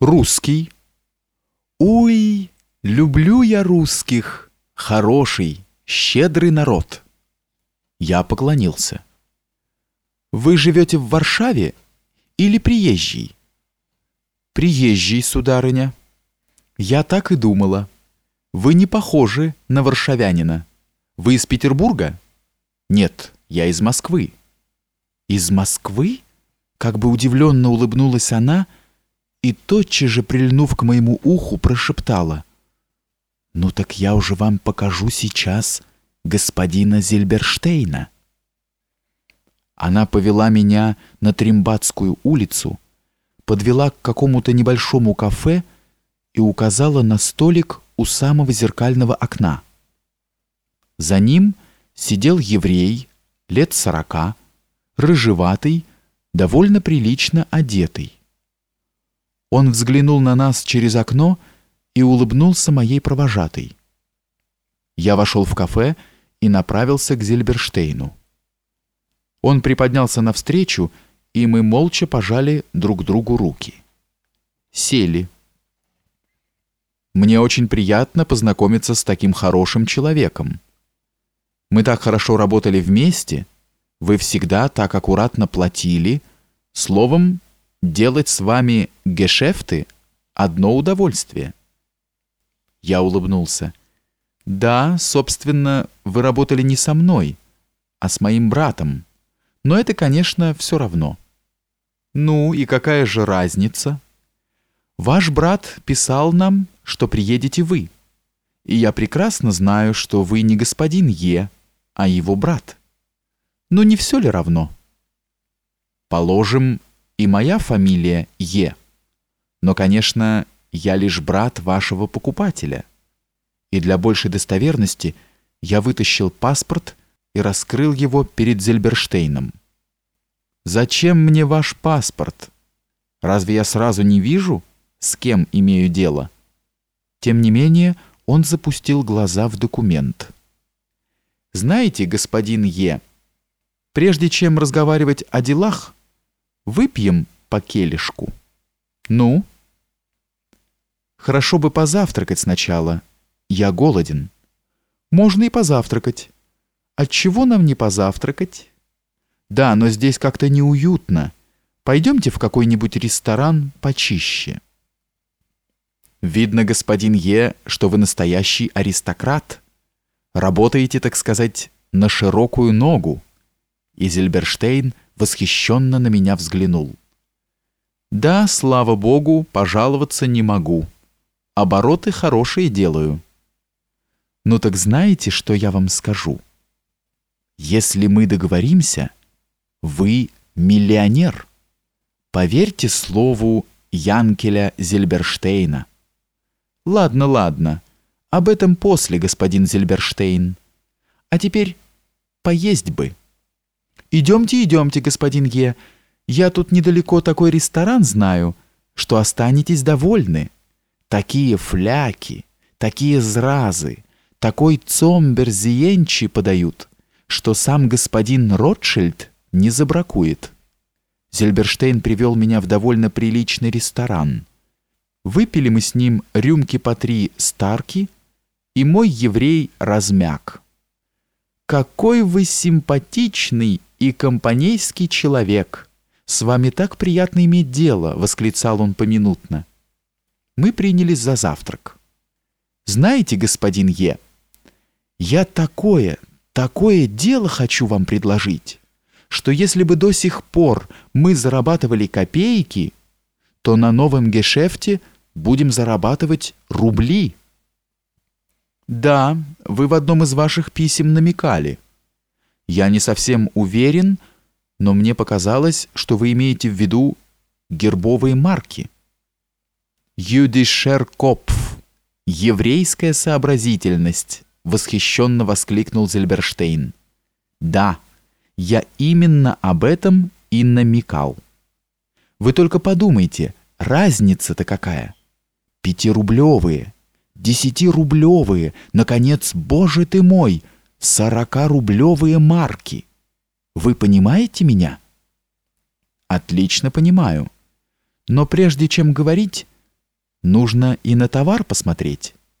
Русский. Уй, люблю я русских, хороший, щедрый народ. Я поклонился. Вы живете в Варшаве или приезжий? Приезжий, сударыня. Я так и думала. Вы не похожи на варшавянина. Вы из Петербурга? Нет, я из Москвы. Из Москвы? Как бы удивленно улыбнулась она и тотчас же, прильнув к моему уху, прошептала. «Ну так я уже вам покажу сейчас господина Зильберштейна». Она повела меня на Тримбатскую улицу, подвела к какому-то небольшому кафе и указала на столик у самого зеркального окна. За ним сидел еврей, лет сорока, рыжеватый, довольно прилично одетый. Он взглянул на нас через окно и улыбнулся моей провожатой. Я вошел в кафе и направился к Зильберштейну. Он приподнялся навстречу, и мы молча пожали друг другу руки. Сели. Мне очень приятно познакомиться с таким хорошим человеком. Мы так хорошо работали вместе, вы всегда так аккуратно платили, словом, делать с вами гешефты одно удовольствие. Я улыбнулся. Да, собственно, вы работали не со мной, а с моим братом. Но это, конечно, все равно. Ну и какая же разница? Ваш брат писал нам, что приедете вы. И я прекрасно знаю, что вы не господин Е, а его брат. Но не все ли равно? Положим, и моя фамилия Е. Но, конечно, я лишь брат вашего покупателя. И для большей достоверности я вытащил паспорт и раскрыл его перед Зельберштейном. Зачем мне ваш паспорт? Разве я сразу не вижу, с кем имею дело? Тем не менее, он запустил глаза в документ. Знаете, господин Е, прежде чем разговаривать о делах, Выпьем по келишку. Ну? Хорошо бы позавтракать сначала. Я голоден. Можно и позавтракать. От чего нам не позавтракать? Да, но здесь как-то неуютно. Пойдемте в какой-нибудь ресторан почище. Видно, господин Е, что вы настоящий аристократ. Работаете, так сказать, на широкую ногу. И Зильберштейн восхищенно на меня взглянул. Да, слава богу, пожаловаться не могу. Обороты хорошие делаю. Ну так знаете, что я вам скажу? Если мы договоримся, вы миллионер. Поверьте слову Янкеля Зельберштейна. Ладно, ладно. Об этом после, господин Зельберштейн. А теперь поесть бы. «Идемте, идемте, господин Е. Я тут недалеко такой ресторан знаю, что останетесь довольны. Такие фляки, такие зразы, такой цомберзиенчи подают, что сам господин Ротшильд не забракует». Зельберштейн привел меня в довольно приличный ресторан. Выпили мы с ним рюмки по три старки, и мой еврей размяк. «Какой вы симпатичный и компанейский человек. С вами так приятно иметь дело, восклицал он поминутно. Мы принялись за завтрак. Знаете, господин Е, я такое, такое дело хочу вам предложить, что если бы до сих пор мы зарабатывали копейки, то на новом гешефте будем зарабатывать рубли. Да, вы в одном из ваших писем намекали. Я не совсем уверен, но мне показалось, что вы имеете в виду гербовые марки. Юдишер Копф. Еврейская сообразительность, восхищенно воскликнул Зельберштейн. Да, я именно об этом и намекал. Вы только подумайте, разница-то какая? Пятирублевые, десятирублевые, наконец, боже ты мой, Сорокарублевые марки. Вы понимаете меня? Отлично понимаю. Но прежде чем говорить, Нужно и на товар посмотреть.